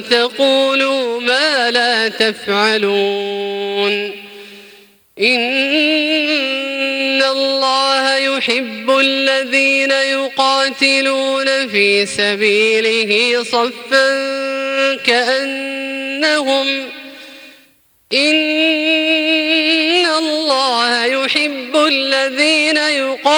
تقولوا ما لا تفعلون. إن الله يحب الذين يقاتلون في سبيله صفا كأنهم إن الله يحب الذين يقاتلون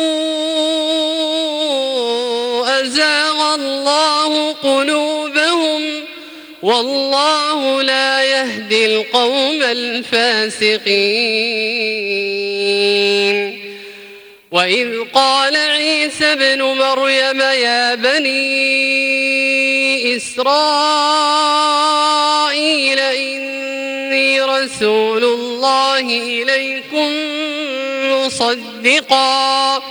قلوبهم والله لا يهدي القوم الفاسقين. وإذ قال عيسى ابن مريم يا بني إسرائيل إني رسول الله إليكم مصدقا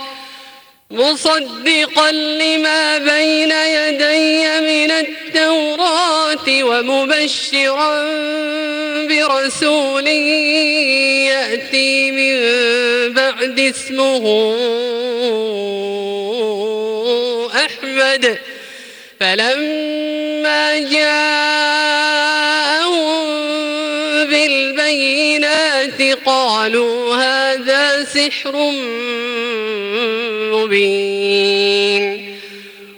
مصدقا لما بين يدي التوراة ومبشرا برسول يأتي من بعد اسمه أحمد. فلما جاءهم بالبينات قالوا هذا سحر مبين.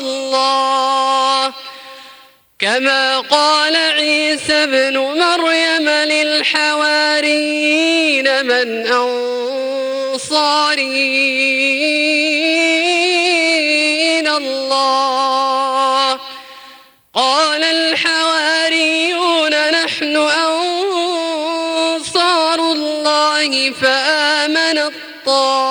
الله. كما قال عيسى ابن مريم للحواريين من أنصاري الله. قال الحواريون نحن أنصار الله فآمن الطائفة.